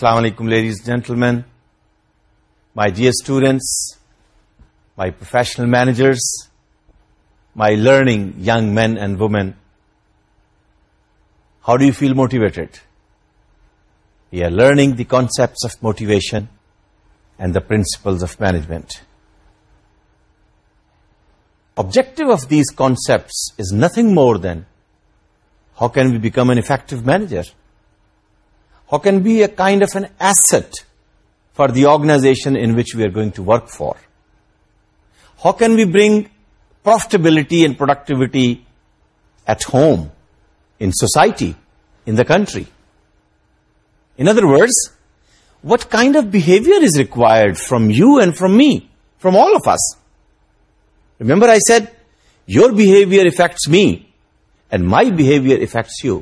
السلام علیکم ladies gentlemen my dear students my professional managers my learning young men and women how do you feel motivated we are learning the concept of motivation and the principles of management objective of these concept is nothing more than how can we become an effective manager or can be a kind of an asset for the organization in which we are going to work for? How can we bring profitability and productivity at home, in society, in the country? In other words, what kind of behavior is required from you and from me, from all of us? Remember I said, your behavior affects me and my behavior affects you.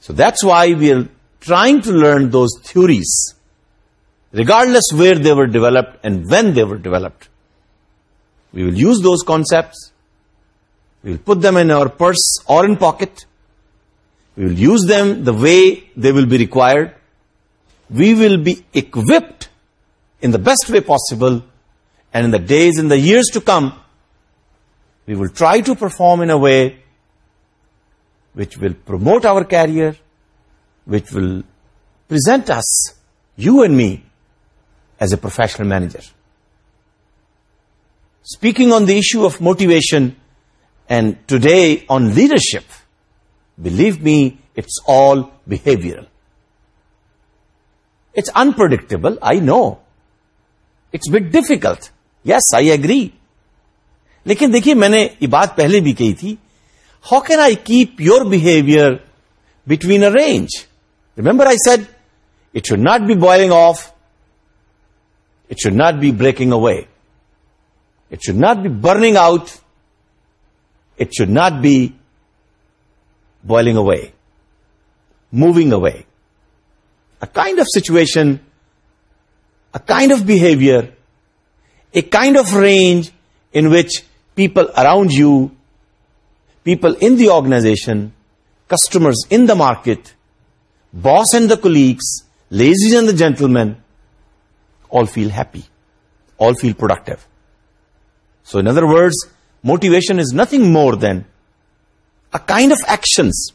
So that's why we are trying to learn those theories, regardless where they were developed and when they were developed. We will use those concepts, we will put them in our purse or in pocket, we will use them the way they will be required, we will be equipped in the best way possible, and in the days and the years to come, we will try to perform in a way which will promote our career which will present us you and me as a professional manager speaking on the issue of motivation and today on leadership believe me it's all behaviour it's unpredictable I know it's bit difficult yes I agree لیکن دیکھیے میں نے یہ بات پہلے بھی کہی تھی How can I keep your behavior between a range? Remember I said, it should not be boiling off. It should not be breaking away. It should not be burning out. It should not be boiling away, moving away. A kind of situation, a kind of behavior, a kind of range in which people around you people in the organization, customers in the market, boss and the colleagues, ladies and the gentlemen, all feel happy, all feel productive. So in other words, motivation is nothing more than a kind of actions.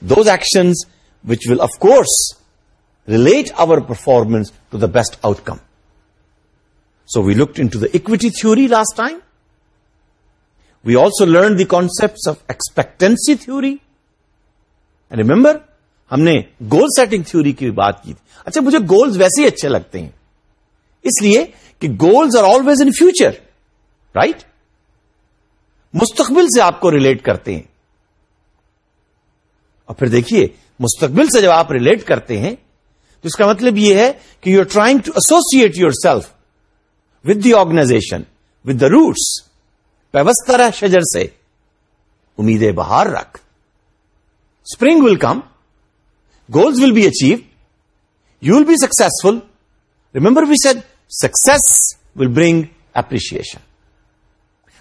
Those actions which will, of course, relate our performance to the best outcome. So we looked into the equity theory last time. Also learn the concept of expectancy تھوڑی remember ہم نے goal setting theory کی بھی بات کی تھی اچھا مجھے گولز ویسے ہی اچھے لگتے ہیں اس لیے کہ goals are always in future right مستقبل سے آپ کو ریلیٹ کرتے ہیں اور پھر دیکھیے مستقبل سے جب آپ ریلیٹ کرتے ہیں تو اس کا مطلب یہ ہے کہ you are trying to associate your self with the organization with the roots رہ شجر سے امیدیں بہار رکھ spring will come goals will be achieve you will be successful remember we said success will bring appreciation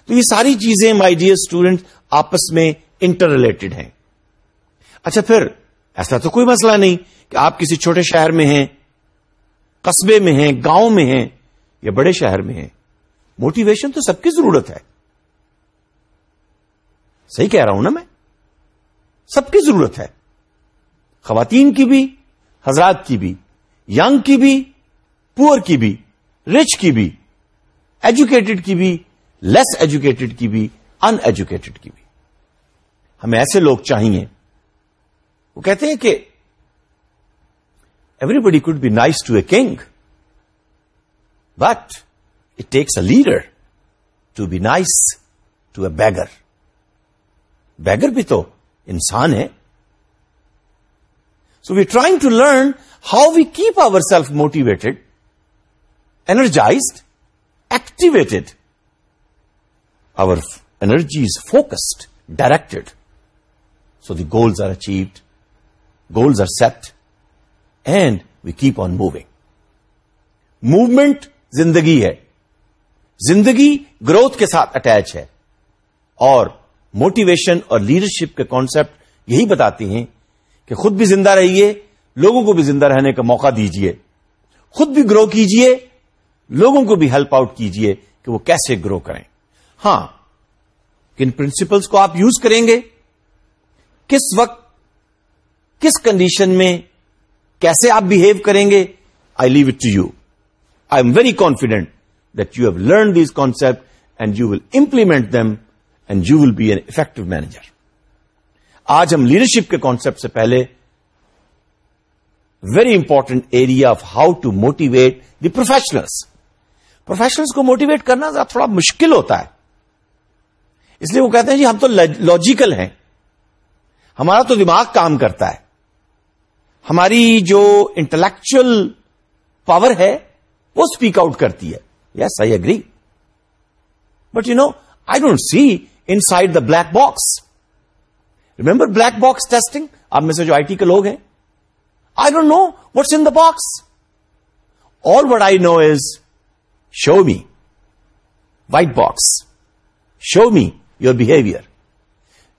تو یہ ساری چیزیں مائی ڈیئر اسٹوڈنٹ آپس میں انٹر ریلیٹڈ ہیں اچھا پھر ایسا تو کوئی مسئلہ نہیں کہ آپ کسی چھوٹے شہر میں ہیں قصبے میں ہیں گاؤں میں ہیں یا بڑے شہر میں ہیں موٹیویشن تو سب کی ضرورت ہے صحیح کہہ رہا ہوں نا میں سب کی ضرورت ہے خواتین کی بھی حضرات کی بھی یگ کی بھی پور کی بھی رچ کی بھی ایجوکیٹڈ کی بھی لیس ایجوکیٹڈ کی بھی ان ایجوکیٹڈ کی بھی ہمیں ایسے لوگ چاہیے وہ کہتے ہیں کہ everybody could be nice to a king but it takes a leader to be nice to a beggar beggar بھی تو انسان ہے so we trying to learn how we keep our self motivated energised activated our energy is focused directed so the goals are achieved goals are set and we keep on moving movement زندگی ہے زندگی growth کے ساتھ attach ہے اور motivation اور leadership کے concept یہی بتاتی ہیں کہ خود بھی زندہ رہیے لوگوں کو بھی زندہ رہنے کا موقع دیجیے خود بھی گرو کیجیے لوگوں کو بھی ہیلپ آؤٹ کیجیے کہ وہ کیسے گرو کریں ہاں کن پرنسپلس کو آپ یوز کریں گے کس وقت کس کنڈیشن میں کیسے آپ بہیو کریں گے I leave it to you I am very confident that you have learn these concept and you will implement them and you will be an effective manager آج ہم لیڈرشپ کے کانسپٹ سے پہلے very important area of how to motivate the professionals professionals کو motivate کرنا تھوڑا مشکل ہوتا ہے اس لیے وہ کہتے ہیں جی ہم تو لاجیکل ہیں ہمارا تو دماغ کام کرتا ہے ہماری جو انٹلیکچل پاور ہے وہ اسپیک آؤٹ کرتی ہے yes I agree but you know I don't see inside the black box remember black box testing آپ میں سے جو آئی ٹی کے لوگ ہیں I don't know what's in the box all what I know is show me white box show me your behaviour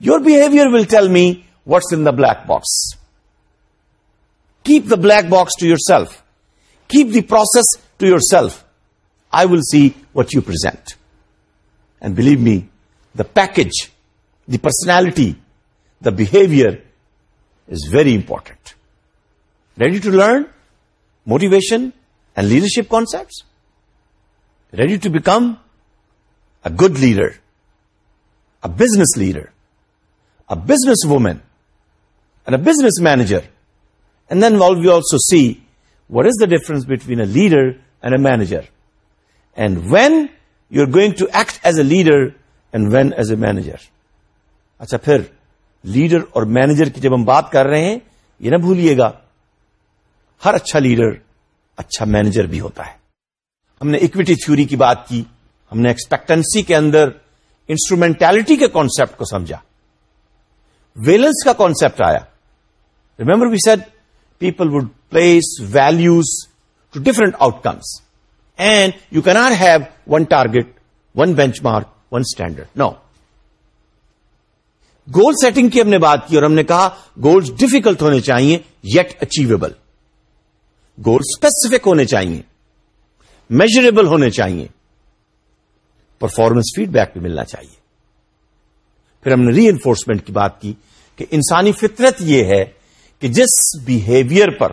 your behaviour will tell me what's in the black box keep the black box to your self keep the process to your self I will see what you present and believe me the package, the personality, the behavior is very important. Ready to learn motivation and leadership concepts? Ready to become a good leader, a business leader, a businesswoman, and a business manager? And then we also see what is the difference between a leader and a manager. And when you're going to act as a leader, and when as a manager اچھا پھر leader اور manager کی جب ہم بات کر رہے ہیں یہ نہ بھولیے گا ہر اچھا لیڈر اچھا مینیجر بھی ہوتا ہے ہم نے اکوٹی تھوری کی بات کی ہم نے ایکسپیکٹنسی کے اندر انسٹرومینٹلٹی کے کانسپٹ کو سمجھا ویلنس کا کانسپٹ آیا remember we said people would place values to different outcomes and you کی not have one target one benchmark one standard no goal setting کی ہم نے بات کی اور ہم نے کہا گولس ڈیفیکلٹ ہونے چاہیے یٹ اچیویبل گول اسپیسیفک ہونے چاہیے میجریبل ہونے چاہیے پرفارمنس فیڈ بیک بھی ملنا چاہیے پھر ہم نے ری انفورسمنٹ کی بات کی کہ انسانی فطرت یہ ہے کہ جس بہیویئر پر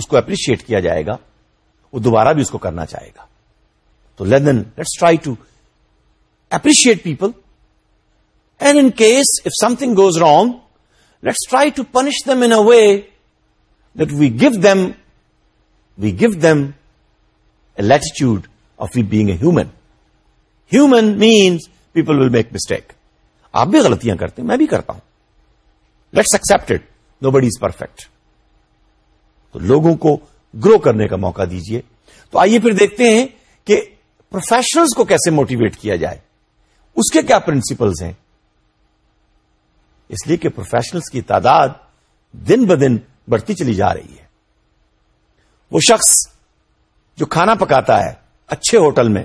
اس کو اپریشیٹ کیا جائے گا وہ دوبارہ بھی اس کو کرنا چاہے گا تو لیدن let's try to appreciate people. And in case, if something goes wrong, let's try to punish them in a way that we give them, we give them a latitude of we being a human. Human means people will make mistake. آپ بھی غلطیاں کرتے ہیں میں بھی کرتا ہوں let's accept nobody is perfect تو لوگوں کو گرو کرنے کا موقع دیجئے تو آئیے پھر دیکھتے ہیں کہ پروفیشنلز کو کیسے موٹیویٹ کیا جائے اس کے کیا پرنسپلز ہیں اس لیے کہ پروفیشنلز کی تعداد دن ب دن بڑھتی چلی جا رہی ہے وہ شخص جو کھانا پکاتا ہے اچھے ہوٹل میں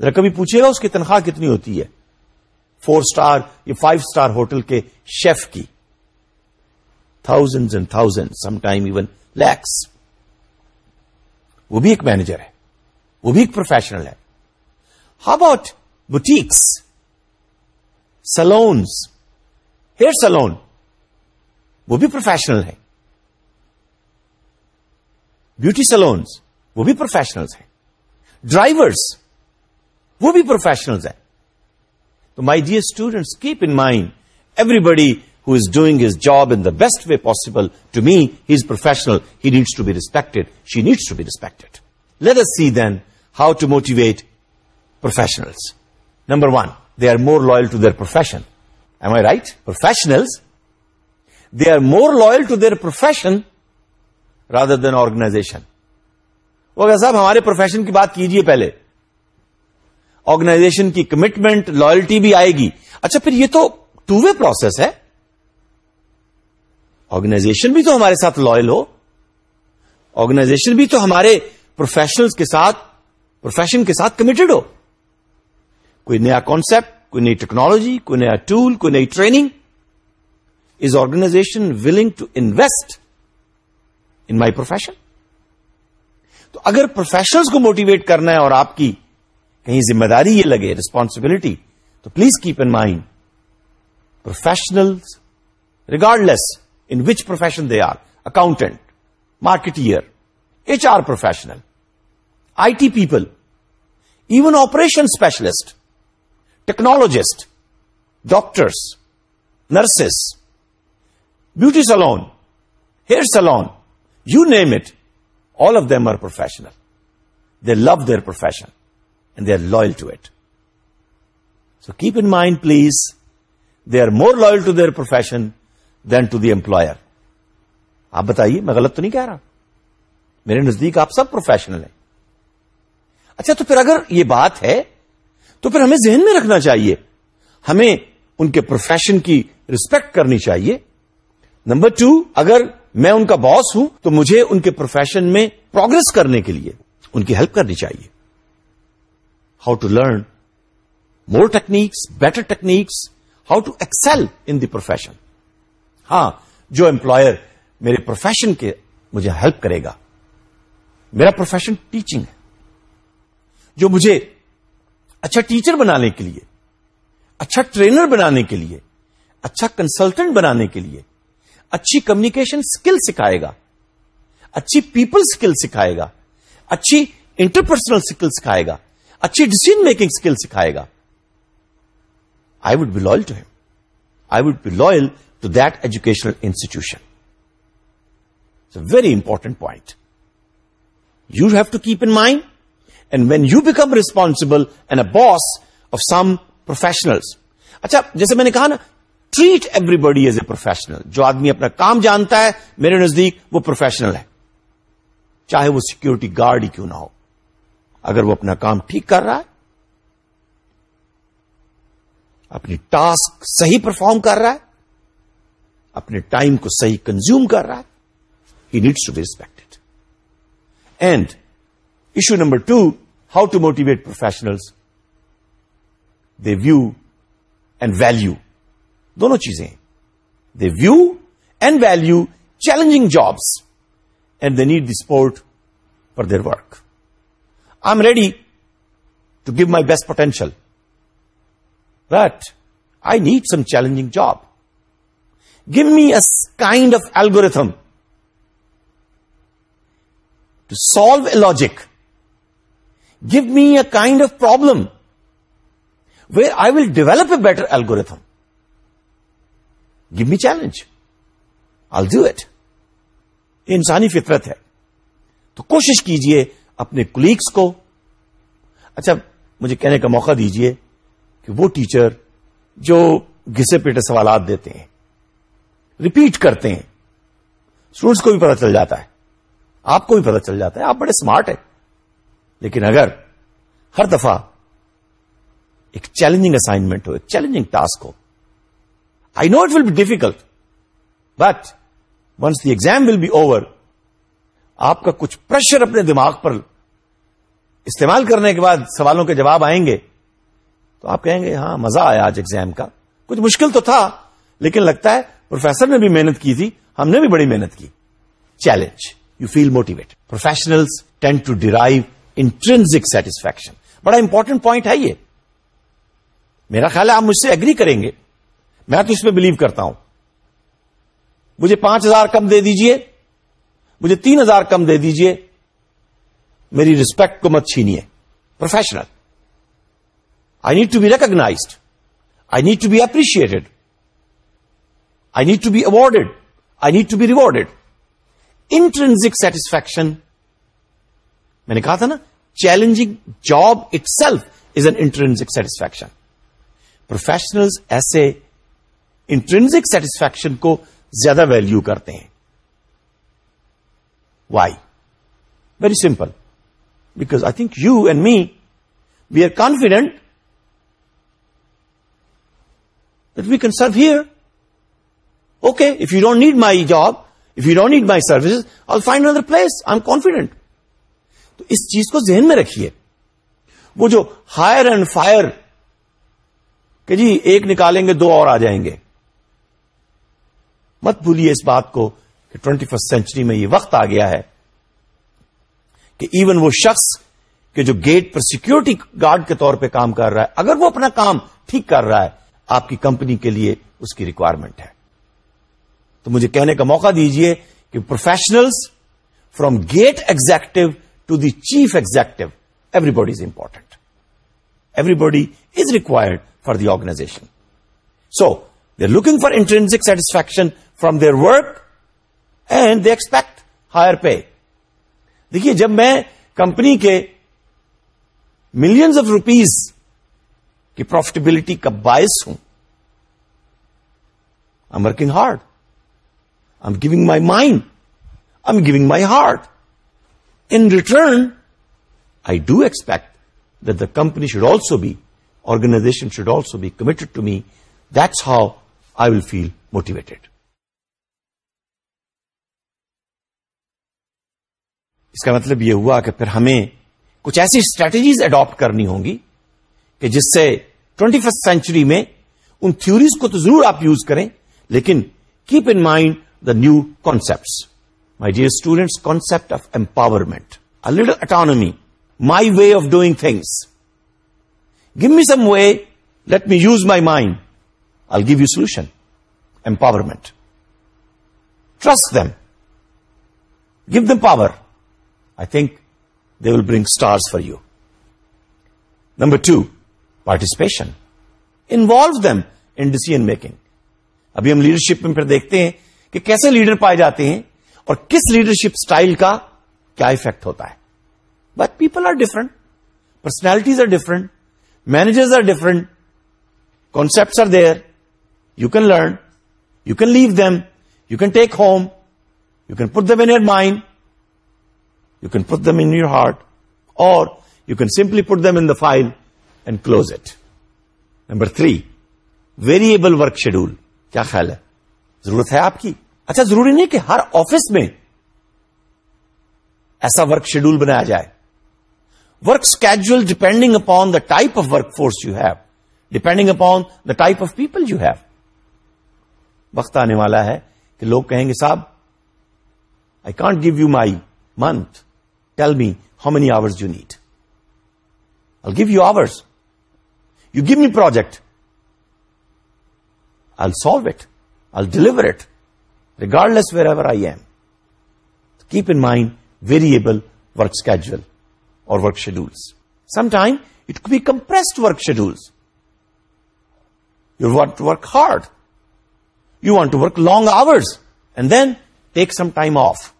ذرا کبھی پوچھے گا اس کی تنخواہ کتنی ہوتی ہے فور سٹار یا فائیو سٹار ہوٹل کے شیف کی thousand and thousand some time even lakhs وہ بھی ایک مینیجر ہے وہ بھی ایک پروفیشنل ہے how about boutiques salons hair salon وہ بھی پروفیشنل ہے بیوٹی سلونس وہ بھی پروفیشنل ہیں ڈرائیورس وہ بھی پروفیشنل تو my dear students keep in mind everybody who is doing his job in the best way possible to me he is professional he needs to be respected she needs to be respected let S see then how to motivate professionals number one they are more loyal to their profession am I right professional they are more loyal to their profession rather than organisation وغیرہ صاحب ہمارے profession کی بات کیجئے پہلے organization کی commitment loyalty بھی آئے گی اچھا پھر یہ تو ٹو وے پروسیس ہے آرگنائزیشن بھی تو ہمارے ساتھ لائل ہو آرگنائزیشن بھی تو ہمارے کے ساتھ پروفیشن کے ساتھ کمیٹڈ ہو کوئی نیا کانسیپٹ کوئی نئی ٹیکنالوجی کوئی نیا ٹول کوئی نئی training is organization willing to invest in my profession تو اگر پروفیشنس کو موٹیویٹ کرنا ہے اور آپ کی کہیں ذمہ داری یہ لگے ریسپانسبلٹی تو please keep in mind professional regardless in which profession they are accountant marketer H R professional I T people even operation specialist technologist doctors nurses beauty salon hair salon you name it all of them are professional they love their profession and they are loyal to it so keep in mind please they are more loyal to their profession than to the employer آپ بتائیے میں غلط تو نہیں کہہ رہا میرے نزدیک آپ سب پروفیشنل ہیں اچھا تو پھر اگر یہ بات ہے تو پھر ہمیں ذہن میں رکھنا چاہیے ہمیں ان کے پروفیشن کی رسپیکٹ کرنی چاہیے نمبر ٹو اگر میں ان کا باس ہوں تو مجھے ان کے پروفیشن میں پروگرس کرنے کے لیے ان کی ہیلپ کرنی چاہیے how to learn more techniques better techniques how to excel in the profession ہاں جو امپلائر میرے پروفیشن کے مجھے ہیلپ کرے گا میرا پروفیشن ٹیچنگ ہے جو مجھے اچھا ٹیچر بنانے کے لیے اچھا ٹرینر بنانے کے لیے اچھا کنسلٹنٹ بنانے کے لیے اچھی کمیونیکیشن اسکل سکھائے گا اچھی پیپل اسکل سکھائے گا اچھی انٹرپرسنل اسکل سکھائے گا اچھی ڈسیزن میکنگ اسکل سکھائے گا I would be loyal to him I would be loyal to that educational institution very important point you have to keep in mind and when you become responsible and a boss of some professional اچھا جیسے میں نے کہا نا treat everybody as a professional جو آدمی اپنا کام جانتا ہے میرے نزدیک وہ پروفیشنل ہے چاہے وہ سیکورٹی گارڈ ہی کیوں نہ ہو اگر وہ اپنا کام ٹھیک کر رہا ہے اپنی ٹاسک صحیح پرفارم کر رہا ہے اپنے ٹائم کو صحیح کنزیوم کر رہا ہے he needs to respect and Issue number 2, how to motivate professionals. They view and value. दोनों चीजें. They view and value challenging jobs, and they need the support for their work. I'm ready to give my best potential, but I need some challenging job. Give me a kind of algorithm to solve a logic go me a kind of problem way I will develop a better algorithm give me challenge I'll do it یہ انسانی فطرت ہے تو کوشش کیجئے اپنے colleagues کو اچھا مجھے کہنے کا موقع دیجئے کہ وہ ٹیچر جو گھسے پیٹے سوالات دیتے ہیں ریپیٹ کرتے ہیں اسٹوڈنٹس کو بھی پتہ چل جاتا ہے آپ کو بھی پتہ چل جاتا ہے آپ بڑے اسمارٹ ہیں لیکن اگر ہر دفعہ ایک چیلنجنگ اسائنمنٹ ہو ایک چیلنجنگ ٹاسک ہو I know it will be difficult but once the exam will be over آپ کا کچھ پریشر اپنے دماغ پر استعمال کرنے کے بعد سوالوں کے جواب آئیں گے تو آپ کہیں گے ہاں مزہ آیا آج ایگزام کا کچھ مشکل تو تھا لیکن لگتا ہے پروفیسر نے بھی محنت کی تھی ہم نے بھی بڑی محنت کی challenge you feel motivate professional ten to drive intrinsic satisfaction بڑا امپورٹنٹ پوائنٹ ہے یہ میرا خیال ہے آپ مجھ سے اگری کریں گے میں تو اس میں بلیو کرتا ہوں مجھے پانچ ہزار کم دے دیجئے مجھے تین ہزار کم دے دیجئے میری ریسپیکٹ کو مت چھینیے professional I need to be recognised I need to be appreciated I need to be awarded I need to be rewarded intrinsic satisfaction میں نے کہا تھا نا challenging job itself is an intrinsic satisfaction professional ایسے intrinsic satisfaction کو زیادہ value کرتے ہیں why very simple because I think you and me we are confident that we can serve here okay if you don't need my job if you don't need my services I find other place I am confident تو اس چیز کو ذہن میں رکھیے وہ جو hire and fire کہ جی ایک نکالیں گے دو اور آ جائیں گے مت بھولیے اس بات کو کہ ٹوینٹی فرسٹ سینچری میں یہ وقت آ گیا ہے کہ ایون وہ شخص کہ جو گیٹ پر سیکیورٹی گارڈ کے طور پہ کام کر رہا ہے اگر وہ اپنا کام ٹھیک کر رہا ہے آپ کی کمپنی کے لیے اس کی ریکوائرمنٹ ہے تو مجھے کہنے کا موقع دیجئے کہ professionals from gate executive to the chief executive everybody is important everybody is required for the organisation so they looking for intrinsic satisfaction from their work and they expect higher pay دیکھیے جب میں company کے millions of rupees کی profitability کا باعث ہوں I am working hard I am giving my mind I am giving my heart in return I do expect that the company should also be organisation should also be committed to me that's how I will feel motivated اس کا مطلب یہ ہوا کہ پھر ہمیں کچھ ایسی اسٹریٹجیز اڈاپٹ کرنی ہوں گی کہ جس سے ٹوینٹی فرسٹ سینچری میں ان تھوریز کو تو ضرور آپ یوز کریں لیکن keep in mind the new concepts dear students concept of empowerment a little autonomy my way of doing things give me some way let me use my mind I give you solution empowerment trust them give them power I think they will bring stars for you number two participation involve them in decision making ابھی ہم leadership میں پھر دیکھتے ہیں کہ کیسے leader پائے جاتے ہیں اور کس لیڈرشپ اسٹائل کا کیا افیکٹ ہوتا ہے but people are different personalities are different managers are different concept are there you can learn you can leave them you can take home you can put them in your mind you can put them in your heart اور you can simply put them in the file and close it number three variable work schedule کیا خیال ہے ضرورت ہے آپ کی اچھا ضروری نہیں کہ ہر آفس میں ایسا ورک شیڈول بنایا جائے work schedule depending upon the type of work force you have depending upon the type of people you have وقت آنے والا ہے کہ لوگ کہیں گے صاحب I can't give you my month tell me how many hour you need I give you hour you give me project I solve it I deliver it regardless wherever I am. Keep in mind variable work schedule or work schedules. Sometimes it could be compressed work schedules. You want to work hard. You want to work long hours and then take some time off.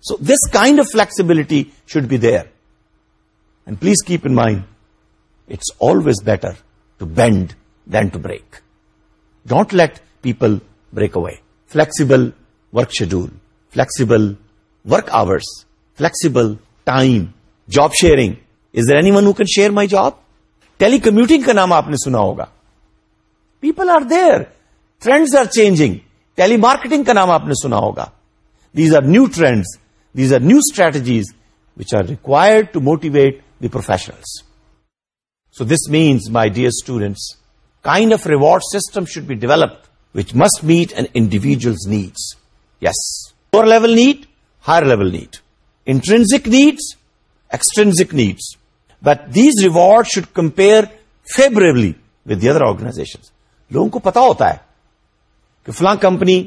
So this kind of flexibility should be there. And please keep in mind, it's always better to bend than to break. Don't let people break away. Flexible work schedule flexible work hours flexible time job sharing is anyone who can share my job telecommuting کا نام آپ نے سنا ہوگا people are there trends are changing telemarketing کا نام آپ نے سنا ہوگا these are new trends these are new strategies which are required to motivate the professionals so this means my dear students kind of reward system should be developed must meet an individual needs yes lower level net higher level need intrinsic needs extrinsic needs wait these reward should compare favourably with the other organisation لوگوں کو پتا ہوتا ہے کہ فلاں company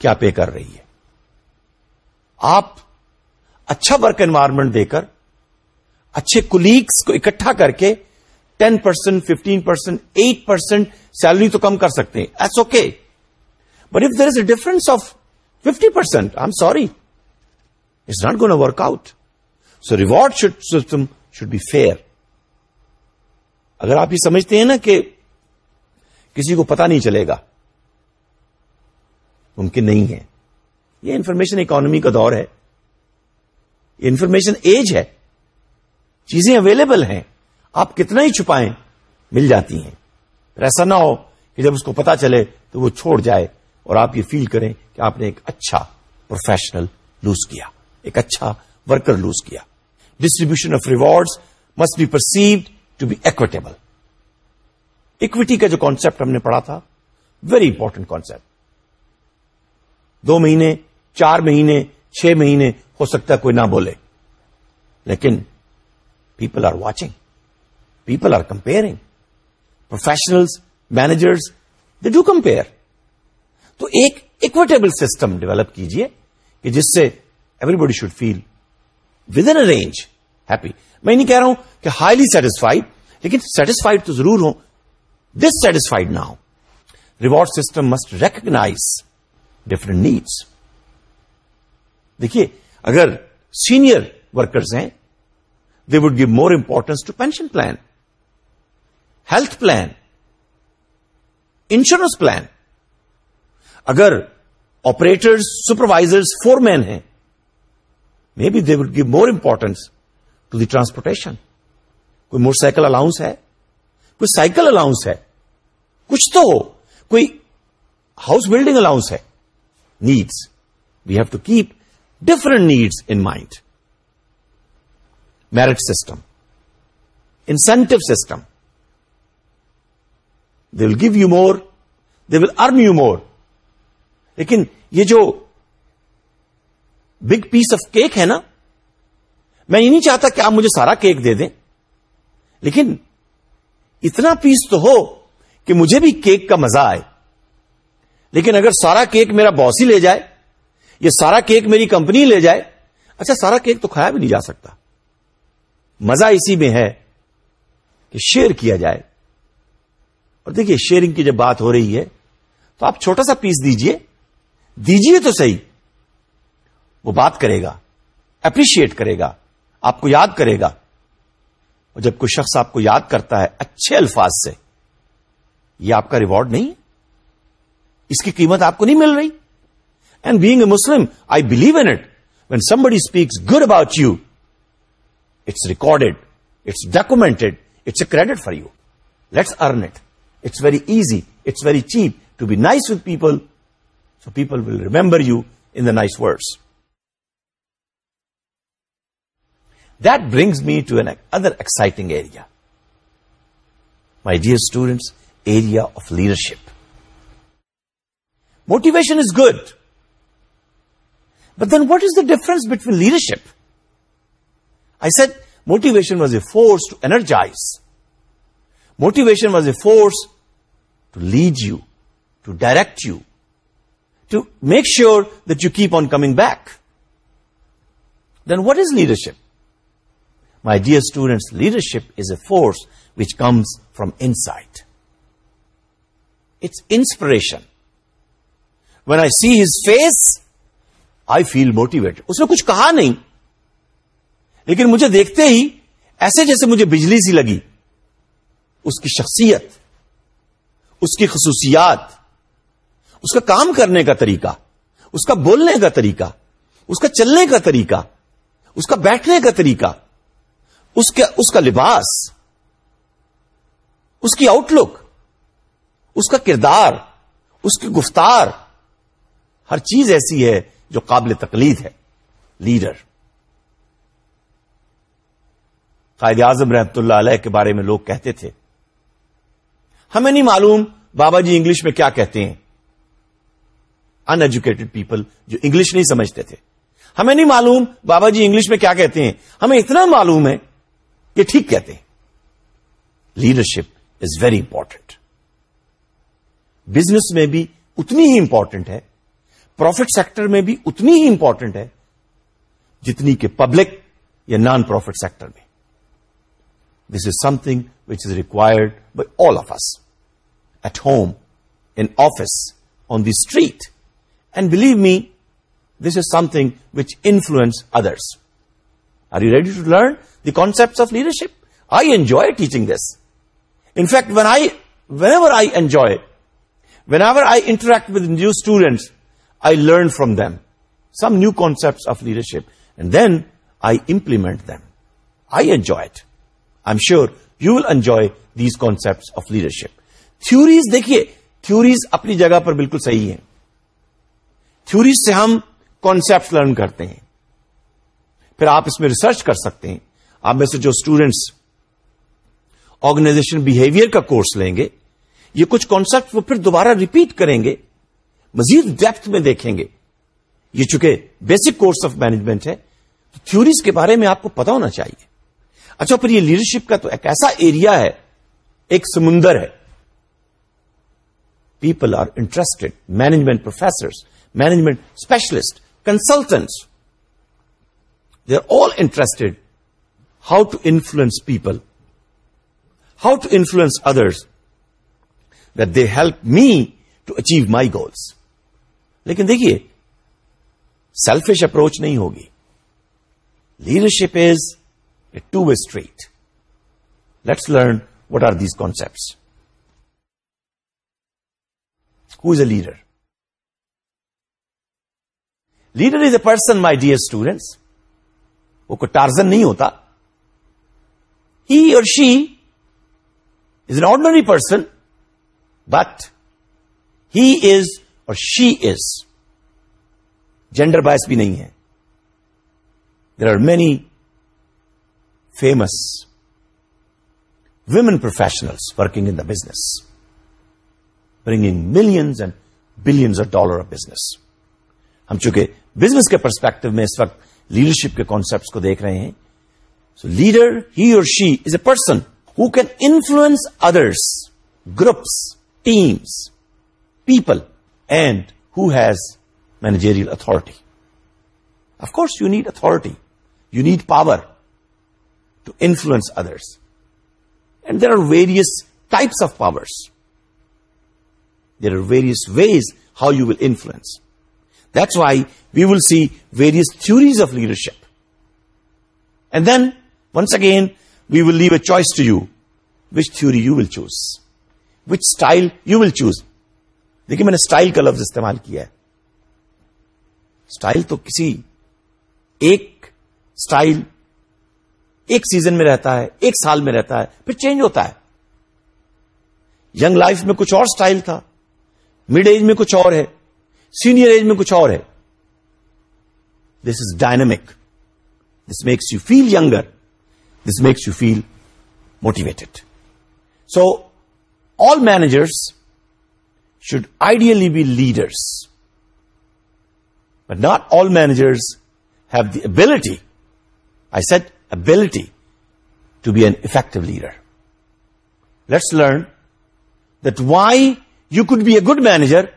کیا پے کر رہی ہے آپ اچھا ورک انوائرمنٹ دے کر اچھے کولیگس کو اکٹھا کر کے ten percent fifteen percent eight percent salary تو کم کر سکتے ہیں it's okay but if there is a difference of fifty percent I am sorry it's not gonna work out so reward should system should be fair اگر آپ یہ سمجھتے ہیں نا کہ کسی کو پتا نہیں چلے گا ممکن نہیں ہے یہ انفارمیشن اکانومی کا دور ہے انفارمیشن ایج ہے چیزیں اویلیبل ہیں آپ کتنا ہی چھپائیں مل جاتی ہیں ایسا نہ ہو کہ جب اس کو پتا چلے تو وہ چھوڑ جائے اور آپ یہ فیل کریں کہ آپ نے ایک اچھا پروفیشنل لوز کیا ایک اچھا ورکر لوز کیا distribution of rewards must be perceived to be equitable equity کا جو کانسیپٹ ہم نے پڑھا تھا ویری امپورٹنٹ کانسپٹ دو مہینے چار مہینے چھ مہینے ہو سکتا ہے کوئی نہ بولے لیکن people are watching people are comparing professional managers they do compare تو ایک ایکویٹیبل سسٹم ڈیولپ کیجئے کہ جس سے everybody should feel with in range happy میں نہیں کہہ رہا ہوں کہ ہائیلی سیٹسفائڈ لیکن سیٹسفائڈ تو ضرور ہوں ڈس سیٹسفائڈ نہ ہو reward system must recognise different needs دیکھیے اگر سینئر ورکرز ہیں they would give more importance to pension plan health plan insurance plan اگر آپریٹرز سپروائزرز فور مین ہیں may be they would give more importance to the transportation کوئی motorcycle allowance ہے کوئی cycle allowance ہے کچھ تو ہو کوئی ہاؤس بلڈنگ الاؤنس ہے needs we have to keep different needs in mind merit system incentive system they will give you more they will earn you more لیکن یہ جو بگ پیس آف کیک ہے نا میں یہ نہیں چاہتا کہ آپ مجھے سارا کیک دے دیں لیکن اتنا پیس تو ہو کہ مجھے بھی کیک کا مزہ آئے لیکن اگر سارا کیک میرا باس ہی لے جائے یہ سارا کیک میری کمپنی لے جائے اچھا سارا کیک تو کھایا بھی نہیں جا سکتا مزہ اسی میں ہے کہ شیئر کیا جائے اور دیکھیے شیئرنگ کی جب بات ہو رہی ہے تو آپ چھوٹا سا پیس دیجئے دیجئے تو صحیح وہ بات کرے گا اپریشیٹ کرے گا آپ کو یاد کرے گا اور جب کوئی شخص آپ کو یاد کرتا ہے اچھے الفاظ سے یہ آپ کا ریوارڈ نہیں اس کی قیمت آپ کو نہیں مل رہی and being a Muslim I believe it when somebody speaks good about you it's recorded it's documented it's a credit for you let's earn it It's very easy, it's very cheap to be nice with people, so people will remember you in the nice words. That brings me to another exciting area. My dear students, area of leadership. Motivation is good. But then what is the difference between leadership? I said motivation was a force to energize. Motivation was a force to lead you to direct you to make sure that you keep on coming back then what is leadership my dear students leadership is a force which comes from inside it's inspiration when I see his face I feel motivate اس نے کچھ کہا نہیں لیکن مجھے دیکھتے ہی ایسے جیسے مجھے بجلی سی لگی اس کی شخصیت اس کی خصوصیات اس کا کام کرنے کا طریقہ اس کا بولنے کا طریقہ اس کا چلنے کا طریقہ اس کا بیٹھنے کا طریقہ اس کا اس کا لباس اس کی آؤٹ لک اس کا کردار اس کی گفتار ہر چیز ایسی ہے جو قابل تقلید ہے لیڈر قائد اعظم رحمت اللہ علیہ کے بارے میں لوگ کہتے تھے ہمیں نہیں معلوم بابا جی انگلش میں کیا کہتے ہیں ان ایجوکیٹڈ پیپل جو انگلش نہیں سمجھتے تھے ہمیں نہیں معلوم بابا جی انگلش میں کیا کہتے ہیں ہمیں اتنا معلوم ہے کہ ٹھیک کہتے ہیں leadership is very important business میں بھی اتنی ہی امپورٹنٹ ہے پروفٹ سیکٹر میں بھی اتنی ہی امپورٹنٹ ہے جتنی کہ پبلک یا نان پروفٹ سیکٹر میں This is something which is required by all of us, at home, in office, on the street. And believe me, this is something which influences others. Are you ready to learn the concepts of leadership? I enjoy teaching this. In fact, whenever I interact with new students, I learn from them some new concepts of leadership, and then I implement them. I enjoy it. M sure you will enjoy these concept of leadership theories دیکھیے theories اپنی جگہ پر بالکل صحیح ہے theories سے ہم concept learn کرتے ہیں پھر آپ اس میں ریسرچ کر سکتے ہیں آپ میں سے جو اسٹوڈینٹس آرگنائزیشن بہیویئر کا کورس لیں گے یہ کچھ کانسپٹ وہ پھر دوبارہ ریپیٹ کریں گے مزید ڈیپتھ میں دیکھیں گے یہ چونکہ بیسک کورس آف مینجمنٹ ہے تو تھوریز کے بارے میں آپ کو پتا ہونا چاہیے اچھا پھر یہ لیڈرشپ کا تو ایک ایسا ایریا ہے ایک سمندر ہے people are interested management professor management specialist consultants they are all interested how to influence people how to influence others that they help me to achieve my goals لیکن دیکھیے سیلفش اپروچ نہیں ہوگی leadership is two way street let's learn what are these concept who's a leader leader is a person my dear students وہ کو Tarzan نہیں ہوتا he or she is an ordinary person but he is or she is gender wise بھی نہیں ہے there are many famous women working working in the business millions and billions of dollar of business ہم چونکہ business کے perspective میں اس وقت leadership کے کانسپٹ کو دیکھ رہے ہیں so leader he or she is a person who can influence others groups teams people and who has managerial authority of course you need authority you need power to influence others and there are various types of power there are various ways how you will influence this why we will see various theories of leadership and then once again we will leave a choice to you with theory you will choose with style you will choose دیکھیے میں نے style کا لفظ استعمال کیا ہے style تو کسی ایک اسٹائل ایک سیزن میں رہتا ہے ایک سال میں رہتا ہے پھر چینج ہوتا ہے یگ لائف میں کچھ اور سٹائل تھا مڈ ایج میں کچھ اور ہے سینئر ایج میں کچھ اور ہے this is dynamic this makes you feel eager this makes you feel motivated so all managers should ideally be leaders but not all managers have the ability I said ability to be an effective leader. Let's learn that why you could be a good manager,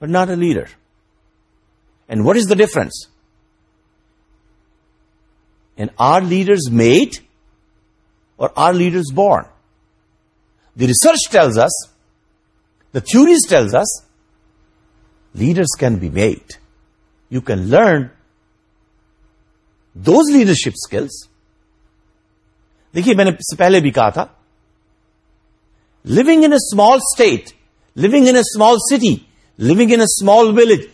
but not a leader. And what is the difference? And are leaders made or are leaders born? The research tells us, the theories tells us, leaders can be made. You can learn those leadership skills دیکھیے میں نے اس سے پہلے بھی کہا تھا living in small state living in small city living in small village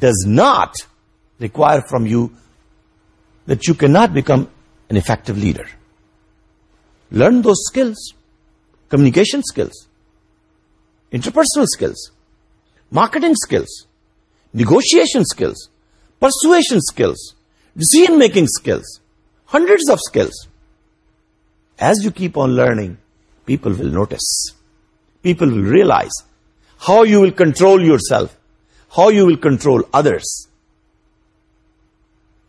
does not require from you that you can not become an effective leader learn do skills communication skills interpersonal skills marketing skills negotiation skills persuasion skills decision making skills hundred of skills As you keep on learning, people will notice. People will realize how you will control yourself, how you will control others.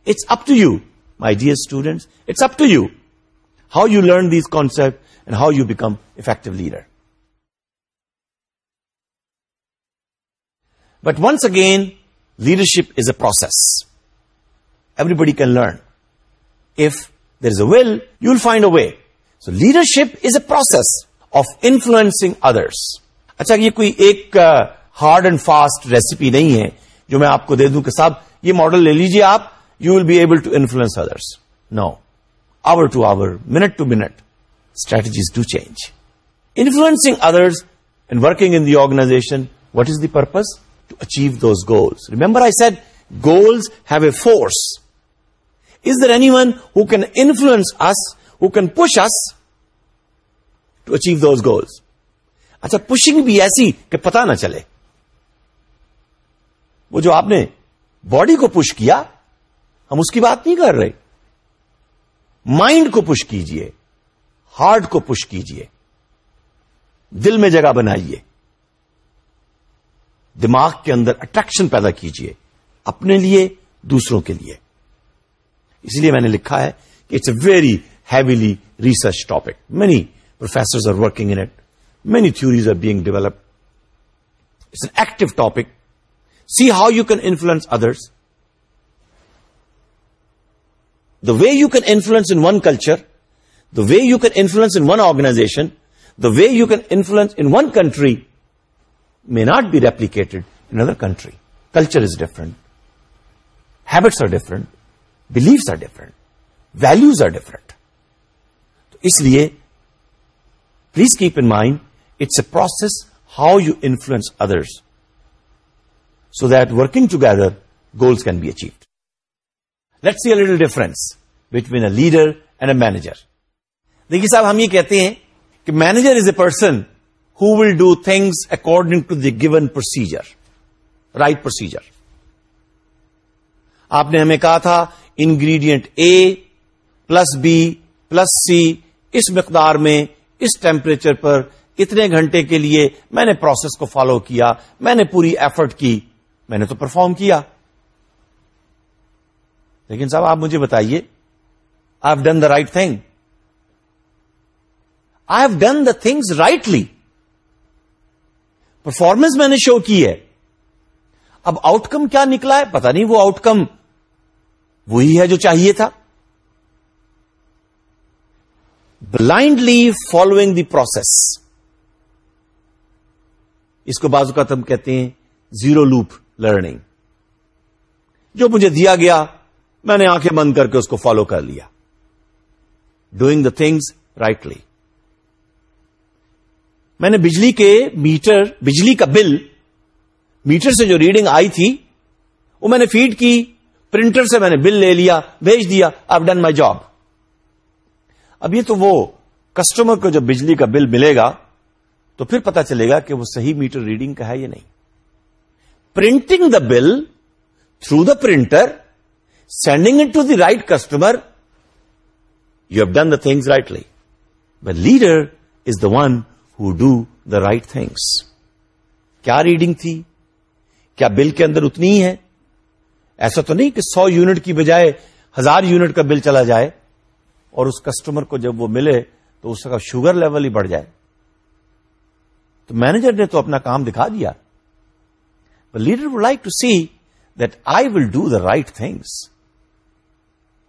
It's up to you, my dear students. It's up to you how you learn these concepts and how you become effective leader. But once again, leadership is a process. Everybody can learn. If there is a will, you'll find a way. So leadership is a process of influencing others اچھا یہ کوئی ایک hard and fast recipe نہیں ہے جو میں آپ کو دے دوں کہ صاحب یہ ماڈل لے لیجیے آپ you will be able to influence others know hour to hour minute to minute strategies do change influencing others and working in the organization what is the purpose to achieve those goals remember I set goals have a force if there anyone who can influence us who can push us to achieve those goals اچھا pushing بھی ایسی کہ پتا نہ چلے وہ جو آپ نے باڈی کو پش کیا ہم اس کی بات نہیں کر رہے مائنڈ کو پش کیجئے ہارٹ کو پش کیجئے دل میں جگہ بنائیے دماغ کے اندر اٹریکشن پیدا کیجئے اپنے لیے دوسروں کے لیے اس لیے میں نے لکھا ہے کہ it's a very heavily researched topic. Many professors are working in it. Many theories are being developed. It's an active topic. See how you can influence others. The way you can influence in one culture, the way you can influence in one organization, the way you can influence in one country may not be replicated in another country. Culture is different. Habits are different. Beliefs are different. Values are different. اس لیے please keep in mind it's a process how you influence others so that working together goals can be achieved let see a little difference between a leader and a manager دیکھیے صاحب ہم یہ کہتے ہیں کہ manager is a person who will do things according to the given procedure right procedure آپ نے ہمیں کہا تھا ingredient A plus B plus C اس مقدار میں اس ٹیمپریچر پر اتنے گھنٹے کے لیے میں نے پروسیس کو فالو کیا میں نے پوری ایفرٹ کی میں نے تو پرفارم کیا لیکن صاحب آپ مجھے بتائیے I have done the right thing I have done the things rightly performance میں نے شو کی ہے اب آؤٹ کم کیا نکلا ہے پتا نہیں وہ آؤٹ کم وہی ہے جو چاہیے تھا بلائنڈلی فالوئنگ دی پروسیس اس کو بازو کا تم کہتے ہیں زیرو لوپ لرننگ جو مجھے دیا گیا میں نے آنکھیں بند کر کے اس کو فالو کر لیا ڈوئنگ دا تھنگس رائٹلی میں نے بجلی کے میٹر بجلی کا بل میٹر سے جو ریڈنگ آئی تھی وہ میں نے فیڈ کی پرنٹر سے میں نے بل لے لیا بھیج دیا آئی ڈن مائی جاب اب یہ تو وہ کسٹمر کو جو بجلی کا بل ملے گا تو پھر پتا چلے گا کہ وہ صحیح میٹر ریڈنگ کا ہے یا نہیں printing the bill through the printer sending it to the right customer you have done the things right leader is the one who do the right things کیا ریڈنگ تھی کیا بل کے اندر اتنی ہی ہے ایسا تو نہیں کہ سو یونٹ کی بجائے ہزار یونٹ کا بل چلا جائے اور اس کسٹمر کو جب وہ ملے تو اس کا شوگر لیول ہی بڑھ جائے تو مینیجر نے تو اپنا کام دکھا دیا leader would like to see that I will do the right things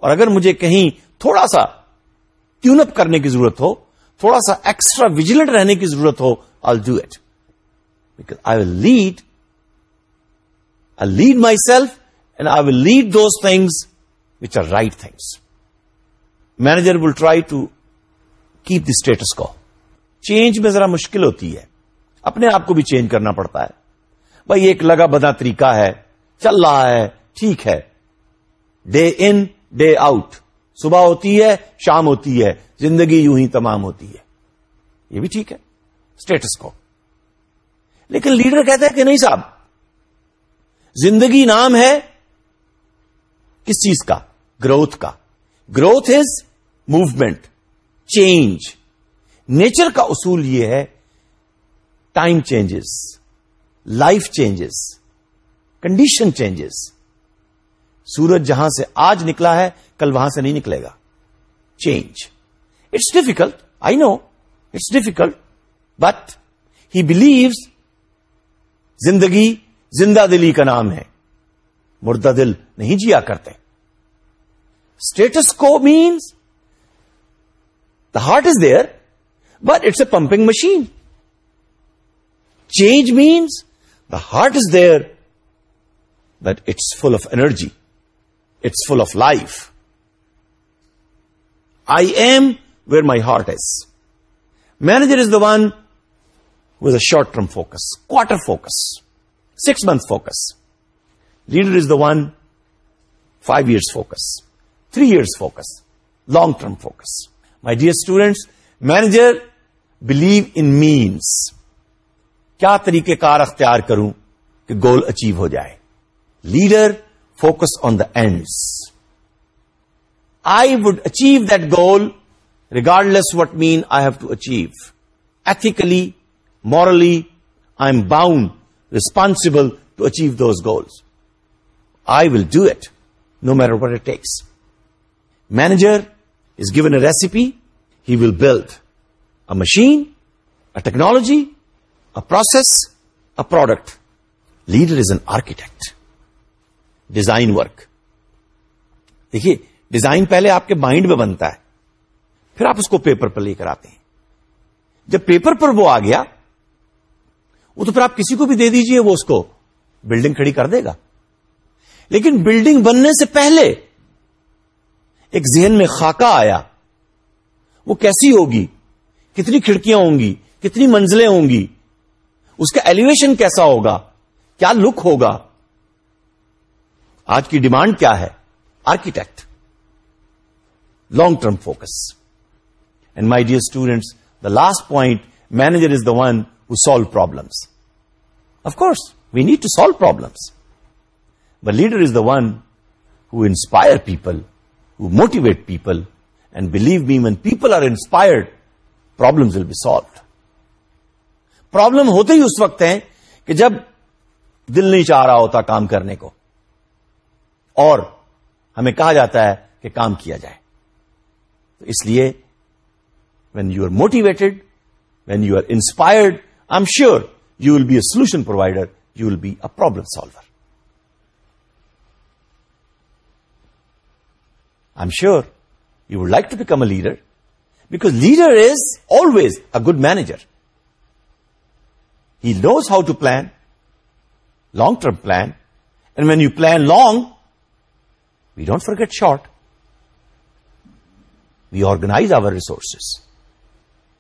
اور اگر مجھے کہیں تھوڑا سا ٹون اپ کرنے کی ضرورت ہو تھوڑا سا ایکسٹرا ویجیلنٹ رہنے کی ضرورت ہو I do at back I will lead I lead myself and I will lead those things which are right things manager will try to keep the status quo change میں ذرا مشکل ہوتی ہے اپنے آپ کو بھی چینج کرنا پڑتا ہے بھائی ایک لگا بدا طریقہ ہے چل رہا ہے ٹھیک ہے ڈے ان ڈے آؤٹ صبح ہوتی ہے شام ہوتی ہے زندگی یوں ہی تمام ہوتی ہے یہ بھی ٹھیک ہے اسٹیٹس کو لیکن لیڈر کہتے ہیں کہ نہیں صاحب زندگی نام ہے کس چیز کا گروتھ کا growth is movement change nature کا اصول یہ ہے time changes life changes condition changes سورج جہاں سے آج نکلا ہے کل وہاں سے نہیں نکلے گا change it's difficult I know it's difficult but he believes زندگی زندہ دلی کا نام ہے مردہ دل نہیں جیا کرتے Status quo means the heart is there, but it's a pumping machine. Change means the heart is there, but it's full of energy. It's full of life. I am where my heart is. Manager is the one who has a short-term focus, quarter focus, 6-month focus. Leader is the one, 5 years focus. Three years focus long term focus my dear students manager believe in means کیا طریقے کار اختیار کروں کہ گول achieve ہو جائے leader focus on the ends I would achieve that goal regardless what mean I have to achieve ethically morally I am bound responsible to achieve those goals I will do it no what takes manager is given a recipe he will build a machine a technology a process a product leader is an architect design work دیکھیے design پہلے آپ کے mind میں بنتا ہے پھر آپ اس کو پیپر پر لے کر آتے ہیں جب پیپر پر وہ آ گیا وہ تو پھر آپ کسی کو بھی دے دیجئے وہ اس کو بلڈنگ کھڑی کر دے گا لیکن بلڈنگ بننے سے پہلے ایک ذہن میں خاکہ آیا وہ کیسی ہوگی کتنی کھڑکیاں ہوں گی کتنی منزلیں ہوں گی اس کا ایلیویشن کیسا ہوگا کیا لک ہوگا آج کی ڈیمانڈ کیا ہے architect long term focus and my dear students the last point manager is the one who solve problems of course we need to solve problems the leader is the one who inspire people motivate people and believe be when people are inspired problem will be solved problem ہوتے ہی اس وقت ہیں کہ جب دل نہیں چاہ رہا ہوتا کام کرنے کو اور ہمیں کہا جاتا ہے کہ کام کیا جائے تو اس لیے when you are motivated when you are inspired I am sure you will be a solution provider you will be a problem solver I'm sure you would like to become a leader, because leader is always a good manager. He knows how to plan, long-term plan, and when you plan long, we don't forget short. We organize our resources.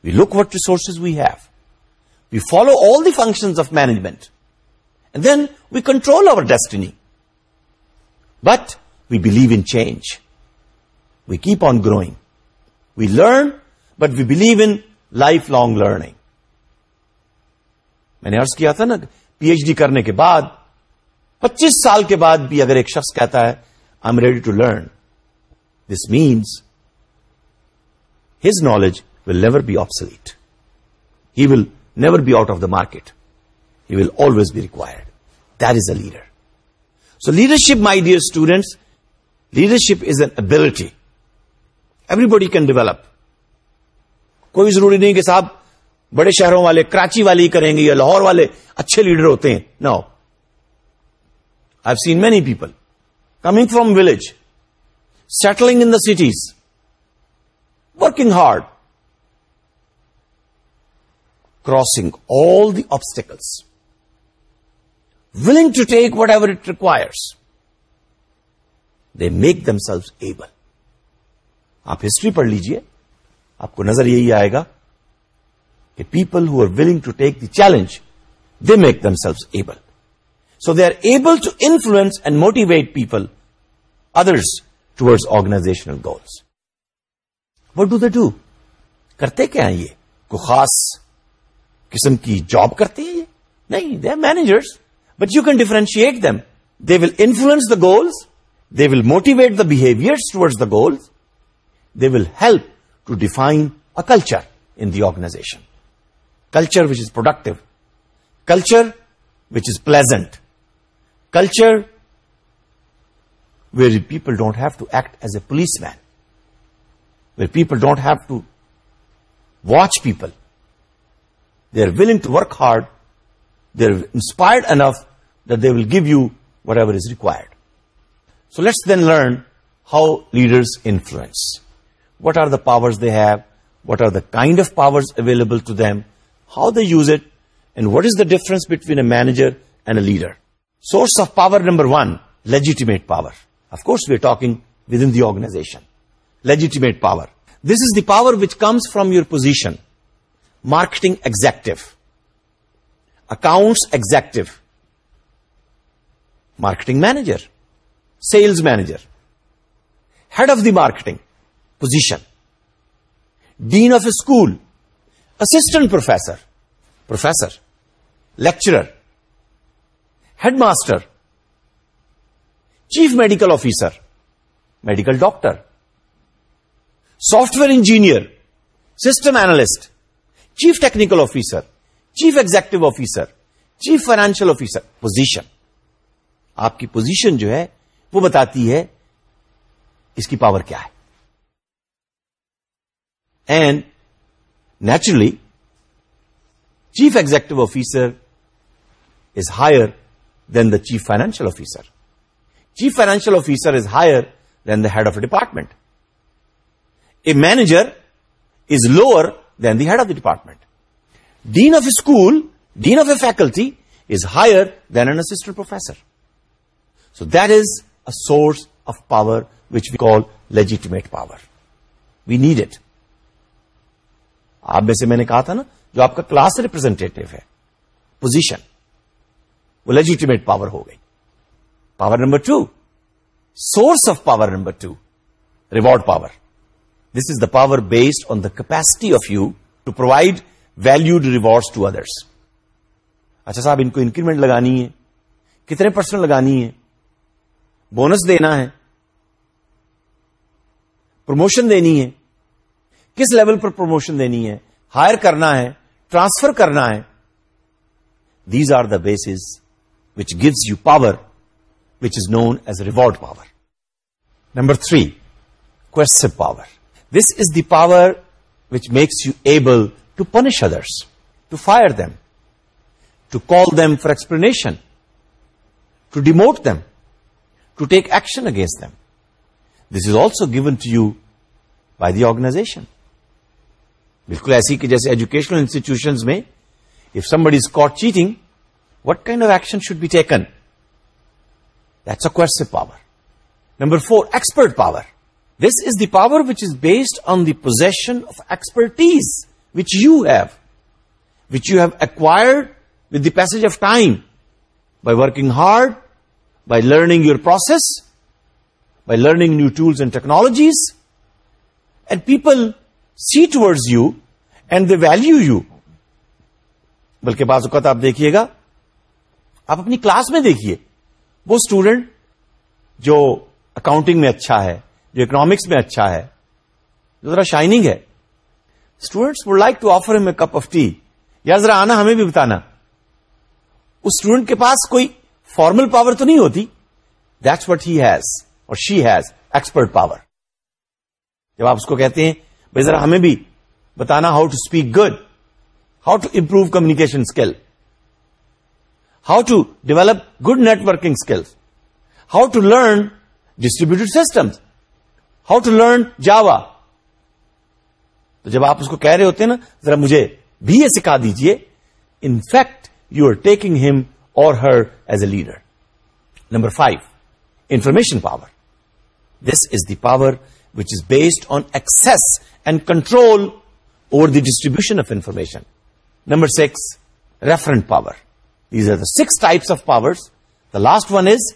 We look what resources we have. We follow all the functions of management. And then we control our destiny. But we believe in change. We keep on growing. We learn but we believe in life long learning میں نے ارض کیا تھا نا P H D کرنے کے بعد پچیس سال کے بعد بھی اگر ایک شخص کہتا ہے I am ready to learn this means his knowledge will never be obsolete he will never be out of the market he will always be required there is a leader so leadership my dear students leadership is an ability everybody can develop کوئی ضروری نہیں کہ صاحب بڑے شہروں والے کراچی والے ہی کریں گے یا لاہور والے اچھے لیڈر ہوتے ہیں نا I seen many people coming from village settling in the cities working hard crossing all the obstacles willing to take whatever it requires they make themselves able آپ ہسٹری پڑھ لیجئے آپ کو نظر یہی آئے گا کہ people who are willing to take the challenge they make themselves able so they are able to influence and motivate people others towards organizational goals what do the do کرتے کیا ہیں یہ کوئی خاص قسم کی جاب کرتے ہیں یہ نہیں they are managers but you can differentiate them they will influence the goals they will motivate the behaviour towards the goals They will help to define a culture in the organization. Culture which is productive, culture which is pleasant, culture where people don't have to act as a policeman, where people don't have to watch people. They are willing to work hard, they are inspired enough that they will give you whatever is required. So let's then learn how leaders influence what are the powers they have, what are the kind of powers available to them, how they use it, and what is the difference between a manager and a leader. Source of power number one, legitimate power. Of course, we are talking within the organization. Legitimate power. This is the power which comes from your position. Marketing executive, accounts executive, marketing manager, sales manager, head of the marketing, position dean of school assistant professor professor lecturer head master chief medical officer medical doctor software engineer system analyst chief technical officer chief executive officer chief financial officer position آپ کی position جو ہے وہ بتاتی ہے اس کی power کیا ہے And naturally, chief executive officer is higher than the chief financial officer. Chief financial officer is higher than the head of a department. A manager is lower than the head of the department. Dean of a school, dean of a faculty is higher than an assistant professor. So that is a source of power which we call legitimate power. We need it. آپ میں سے میں نے کہا تھا نا جو آپ کا کلاس ریپرزینٹیٹو ہے پوزیشن وہ لیجیٹیمیٹ پاور ہو گئی power number two source of power number two reward power this is the power based on the capacity of you to provide valued reward to others اچھا صاحب ان کو increment لگانی ہے کتنے پرسنٹ لگانی ہے بونس دینا ہے پروموشن دینی ہے کس لیول پر پروموشن دینی ہے ہائر کرنا ہے ٹرانسفر کرنا ہے these are the bases which gives you power which is known as reward power number three coercive power this is the power which makes you able to punish others to fire them to call them for explanation to demote them to take action against them this is also given to you by the organization بالکل ایسی کہ جیسے educational institution میں if somebody caught cheating what kind of action should be taken that's a coercive power number four expert power this is the power which is based on the position of expertise which you have which you have acquired with the pace of time by working hard by learning your process by learning new tools and technologies and people see towards you and they value you بلکہ بعض اوقات آپ دیکھیے گا آپ اپنی class میں دیکھیے وہ اسٹوڈنٹ جو اکاؤنٹنگ میں اچھا ہے جو اکنامکس میں اچھا ہے جو ذرا شائننگ ہے students would like to offer a cup of tea یا ذرا آنا ہمیں بھی بتانا اس اسٹوڈنٹ کے پاس کوئی فارمل پاور تو نہیں ہوتی دیٹس وٹ ہیز اور شی ہیز ایکسپرٹ پاور جب آپ اس کو کہتے ہیں بھائی ذرا ہمیں بھی بتانا how to speak good how to improve communication skill how to develop good networking skill how to learn distributed system how to learn Java تو جب آپ اس کو کہہ رہے ہوتے ہیں نا ذرا مجھے بھی یہ سکھا دیجیے in fact you are taking him اور her as a leader number five information power this is the power which is based on access and control over the distribution of information number six referent power these are the six types of power the last one is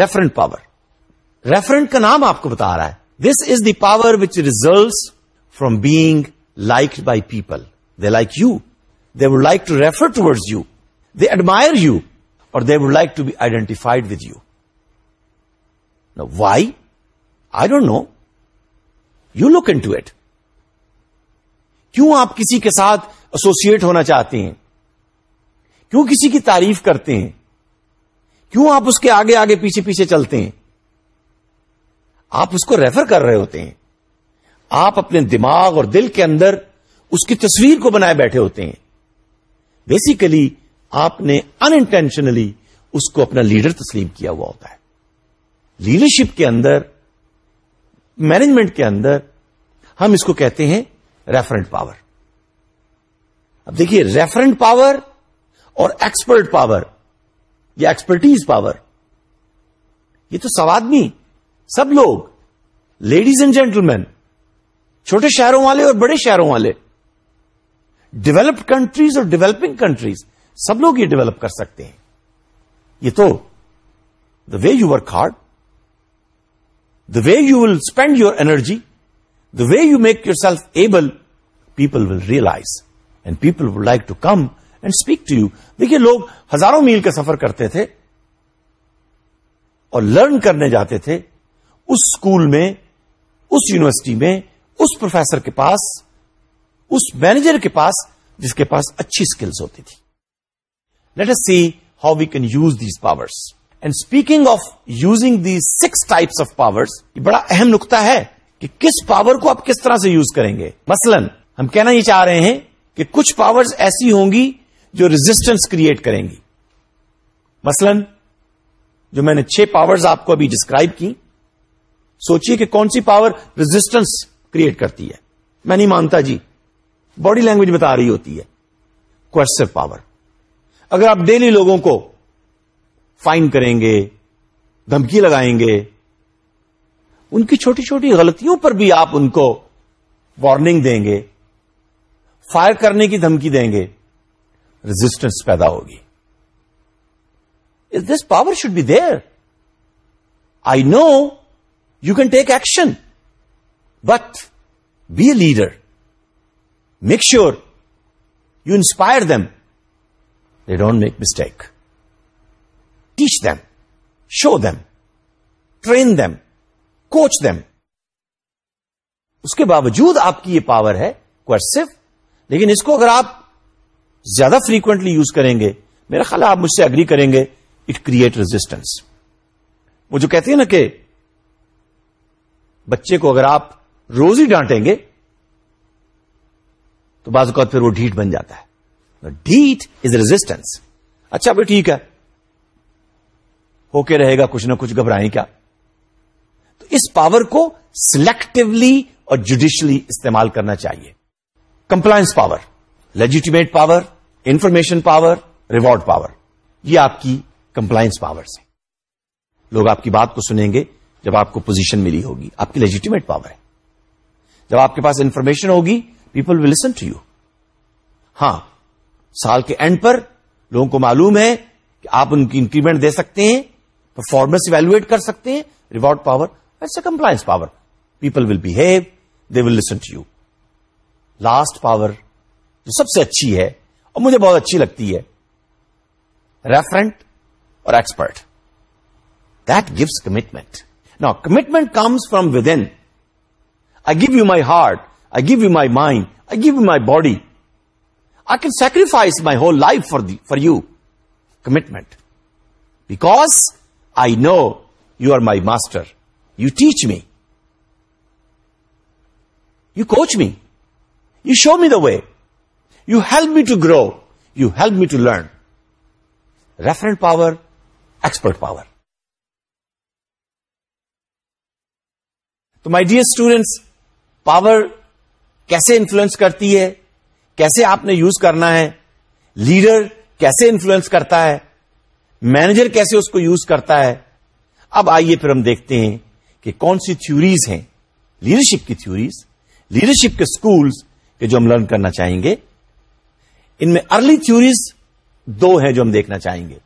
referent power referent کا نام آپ کو بتا رہا ہے this is the power which results from being like by people they like you they would like to refer towards you they admire you or they would like to be identified with you why I don't know you know in to it کیوں آپ کسی کے ساتھ associate ہونا چاہتے ہیں کیوں کسی کی تعریف کرتے ہیں کیوں آپ اس کے آگے آگے پیچھے پیچھے چلتے ہیں آپ اس کو ریفر کر رہے ہوتے ہیں آپ اپنے دماغ اور دل کے اندر اس کی تصویر کو بنائے بیٹھے ہوتے ہیں بیسیکلی آپ نے انٹینشنلی اس کو اپنا لیڈر تسلیم کیا ہوا ہوتا ہے لیڈرشپ کے اندر مینجمنٹ کے اندر ہم اس کو کہتے ہیں ریفرنٹ پاور اب دیکھیے ریفرنٹ پاور اور ایکسپرٹ پاور یا ایکسپرٹیز پاور یہ تو سو آدمی سب لوگ لیڈیز اینڈ جینٹل مین چھوٹے شہروں والے اور بڑے شہروں والے ڈیولپڈ کنٹریز اور ڈیولپنگ کنٹریز سب لوگ یہ ڈیولپ کر سکتے ہیں یہ تو the way you work hard the way you will spend your energy way you make yourself able people will realise and people would like to come and speak to you دیکھیے لوگ ہزاروں میل کا سفر کرتے تھے اور learn کرنے جاتے تھے اس اسکول میں اس یونیورسٹی میں اس پروفیسر کے پاس اس مینیجر کے پاس جس کے پاس اچھی اسکلس ہوتی تھی let us see how we can use these powers and speaking of using the six types of powers یہ بڑا اہم نقطہ ہے کہ کس پاور کو آپ کس طرح سے یوز کریں گے مثلا ہم کہنا یہ چاہ رہے ہیں کہ کچھ پاور ایسی ہوں گی جو ریزسٹنس کریٹ کریں گی مثلا جو میں نے چھ پاور آپ کو ابھی ڈسکرائب کی سوچیے کہ کون سی پاور ریزسٹنس کریٹ کرتی ہے میں نہیں مانتا جی باڈی لینگویج بتا رہی ہوتی ہے کوسو پاور اگر آپ ڈیلی لوگوں کو فائن کریں گے دھمکی لگائیں گے ان کی چھوٹی چھوٹی غلطیوں پر بھی آپ ان کو وارننگ دیں گے فائر کرنے کی دھمکی دیں گے رزسٹنس پیدا ہوگی this power should be there I know you can take action but be a leader make sure you inspire them they don't make mistake teach them show them train them coach them اس کے باوجود آپ کی یہ power ہے کوسو لیکن اس کو اگر آپ زیادہ فریکوینٹلی یوز کریں گے میرا خیال آپ مجھ سے اگری کریں گے اٹ کریٹ ریزسٹینس وہ جو کہتے ہیں نا کہ بچے کو اگر آپ روز ہی ڈانٹیں گے تو بعض اوقات پھر وہ ڈھیٹ بن جاتا ہے ڈھیٹ از ریزسٹینس اچھا بھائی ٹھیک ہے ہو کے رہے گا کچھ نہ کچھ گھبرائیں کیا تو اس پاور کو سلیکٹولی اور جوڈیشلی استعمال کرنا چاہیے compliance power legitimate power information power reward power یہ آپ کی کمپلائنس پاور سے لوگ آپ کی بات کو سنیں گے جب آپ کو پوزیشن ملی ہوگی آپ کی لیجیٹیمیٹ پاور ہے جب آپ کے پاس انفارمیشن ہوگی people will listen to you ہاں سال کے اینڈ پر لوگوں کو معلوم ہے کہ آپ ان کی انکریمنٹ دے سکتے ہیں پرفارمنس ایویلویٹ کر سکتے ہیں reward power compliance power people will behave they will listen to you last power جو سب سے اچھی ہے اور مجھے بہت اچھی لگتی ہے ریفرنٹ اور ایکسپرٹ دیٹ گیوس کمٹمنٹ نا commitment comes from within I give you my heart I give you my mind I give you my body I can sacrifice my whole life for for you commitment because I know you are my master you teach me you coach me you show me the way you help me to grow you help me to learn referent power expert power تو my dear students power کیسے influence کرتی ہے کیسے آپ نے use کرنا ہے leader کیسے انفلوئنس کرتا ہے مینیجر کیسے اس کو یوز کرتا ہے اب آئیے پھر ہم دیکھتے ہیں کہ کون سی تھیوریز ہیں لیڈرشپ کی تھوریز لیڈرشپ کے اسکولس جو ہم لرن کرنا چاہیں گے ان میں ارلی تھوریز دو ہیں جو ہم دیکھنا چاہیں گے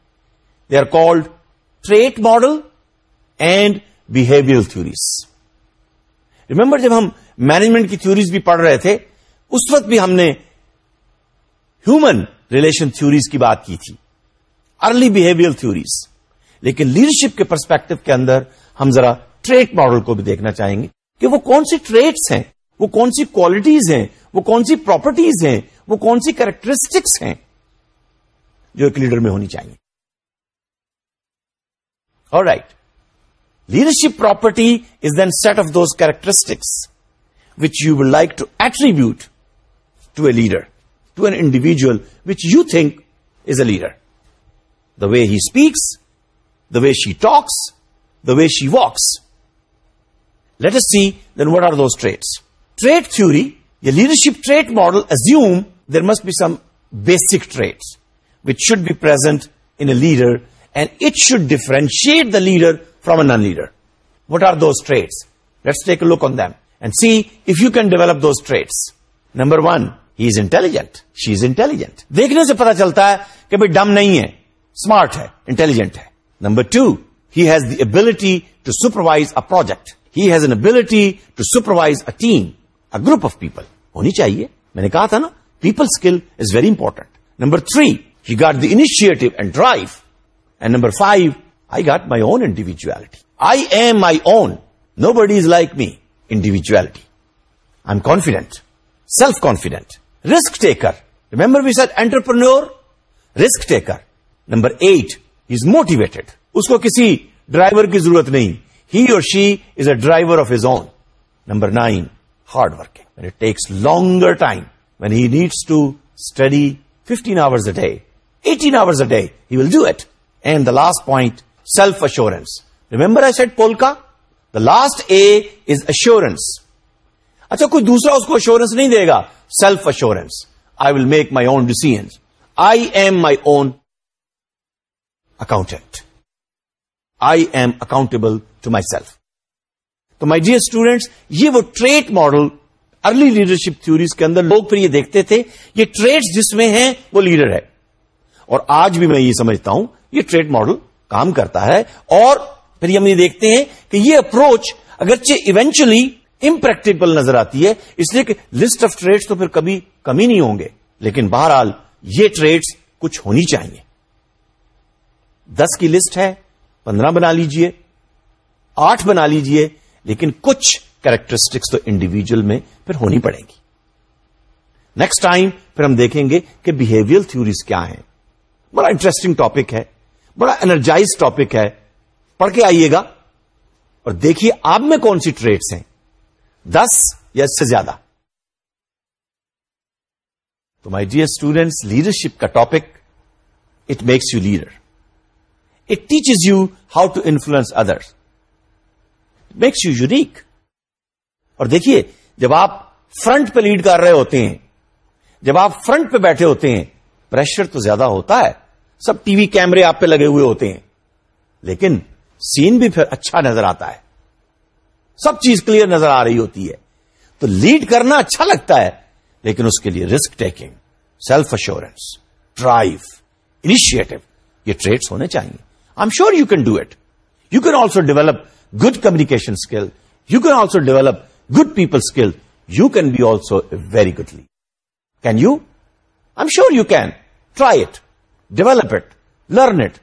they are called trait model and behaviour theories remember جب ہم مینجمنٹ کی تھیوریز بھی پڑھ رہے تھے اس وقت بھی ہم نے ہیومن ریلیشن تھوریز کی بات کی تھی ارلی بہیویئر تھیوریز لیکن لیڈرشپ کے پرسپیکٹو کے اندر ہم ذرا ٹریٹ ماڈل کو بھی دیکھنا چاہیں گے کہ وہ کون سی ٹریٹس ہیں وہ کون سی کوالٹیز ہیں وہ کون سی پراپرٹیز ہیں وہ کون سی کیریکٹرسٹکس ہیں جو ایک لیڈر میں ہونی چاہیے اور right leadership property is then set of those characteristics which you would like to attribute to a leader to an individual which you think is a leader the way he speaks the way she talks the way she walks let's see then what are those trait theory یا leadership trait model assume there must be some basic traits which should be پر look on them and C if you can develop those traits number one he is intelligent she is intelligent دیکھنے سے پتا چلتا ہے کہ بھائی dim نہیں ہے اسمارٹ ہے انٹیلیجنٹ ہے number two has the ability to supervise a project he has an ability to supervise a team a group of people ہونی چاہیے میں نے کہا تھا نا people skill is very important number three he got the initiative and drive and number five I got my own individuality I am my own nobody is like me individuality I am confident self confident risk taker remember we said entrepreneur risk taker number eight is motivated اس کو کسی driver کی ضرورت نہیں he or she is a driver of his own number nine hard working it takes longer time when he needs to study fifteen hours a day eighteen hours a day he will do it and the last point self assurance remember I said پول کا the last a is assurance اچھا کوئی دوسرا اس کو assurance نہیں دے گا self assurance I will make my own decision I am my own accountant I am accountable to myself تو مائی ڈیئر اسٹوڈینٹس یہ وہ trait model early leadership theories کے اندر لوگ پھر یہ دیکھتے تھے یہ ٹریٹس جس میں ہیں وہ لیڈر ہے اور آج بھی میں یہ سمجھتا ہوں یہ ٹریٹ ماڈل کام کرتا ہے اور پھر ہم یہ دیکھتے ہیں کہ یہ اپروچ اگرچہ ایونچولی امپریکٹیکل نظر آتی ہے اس لیے کہ لسٹ آف ٹریڈس تو پھر کبھی کم ہی نہیں ہوں گے لیکن بہرحال یہ ٹریڈس کچھ ہونی چاہیے دس کی لسٹ ہے پندرہ بنا لیجئے آٹھ بنا لیجئے لیکن کچھ کیریکٹرسٹکس تو انڈیویجل میں پھر ہونی پڑے گی نیکسٹ ٹائم پھر ہم دیکھیں گے کہ بہیویئر تھوریز کیا ہیں بڑا انٹرسٹنگ ٹاپک ہے بڑا انرجائز ٹاپک ہے پڑھ کے آئیے گا اور دیکھیے آپ میں کون سی ٹریٹس ہیں دس یا اس سے زیادہ تو مائی ڈیئر اسٹوڈینٹس لیڈرشپ کا topic it makes you leader it teaches you how to influence others makes you unique اور دیکھیے جب آپ فرنٹ پہ لیڈ کر رہے ہوتے ہیں جب آپ فرنٹ پہ بیٹھے ہوتے ہیں پریشر تو زیادہ ہوتا ہے سب ٹی وی کیمرے آپ پہ لگے ہوئے ہوتے ہیں لیکن سین بھی پھر اچھا نظر آتا ہے سب چیز کلیئر نظر آ رہی ہوتی ہے تو لیڈ کرنا اچھا لگتا ہے لیکن اس کے لیے risk taking self assurance drive initiative یہ ٹریڈس ہونے چاہیے I am sure you can do it you can also develop good communication skill. You can also develop good people skill. You can be also a very good leader. Can you? I'm sure you can. Try it. Develop it. Learn it.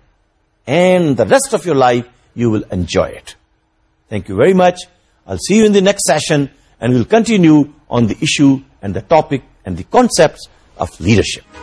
And the rest of your life, you will enjoy it. Thank you very much. I'll see you in the next session, and we'll continue on the issue and the topic and the concepts of leadership.